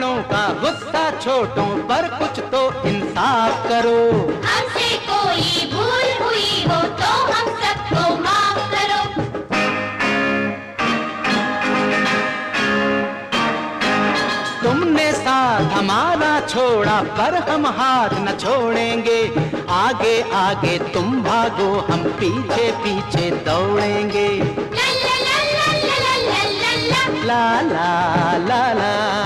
बड़ों का गुस्सा छोटों पर कुछ तो इंसाफ करो। हमसे कोई भूल हुई हो तो हम सबको माफ़ करो। तुमने साथ हमारा छोड़ा पर हम हाथ न छोड़ेंगे। आगे आगे तुम भागो हम पीछे पीछे दौड़ेंगे। ला ला ला।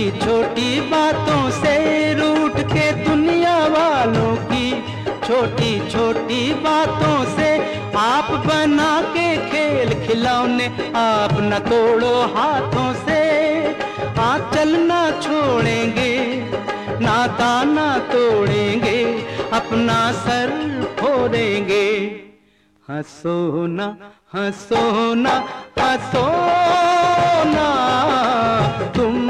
छोटी छोटी बातों से रूठ के दुनिया वालों की। छोटी छोटी बातों से आप बना के खेल खिलौने आप न तोड़ो हाथों से। हाथ चलना छोड़ेंगे, ना दाना तोड़ेंगे, अपना सर फोड़ेंगे हंसो ना हंसो ना हंसो ना, तुम